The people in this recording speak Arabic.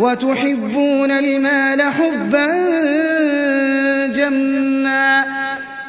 وتحبون المال حبا جما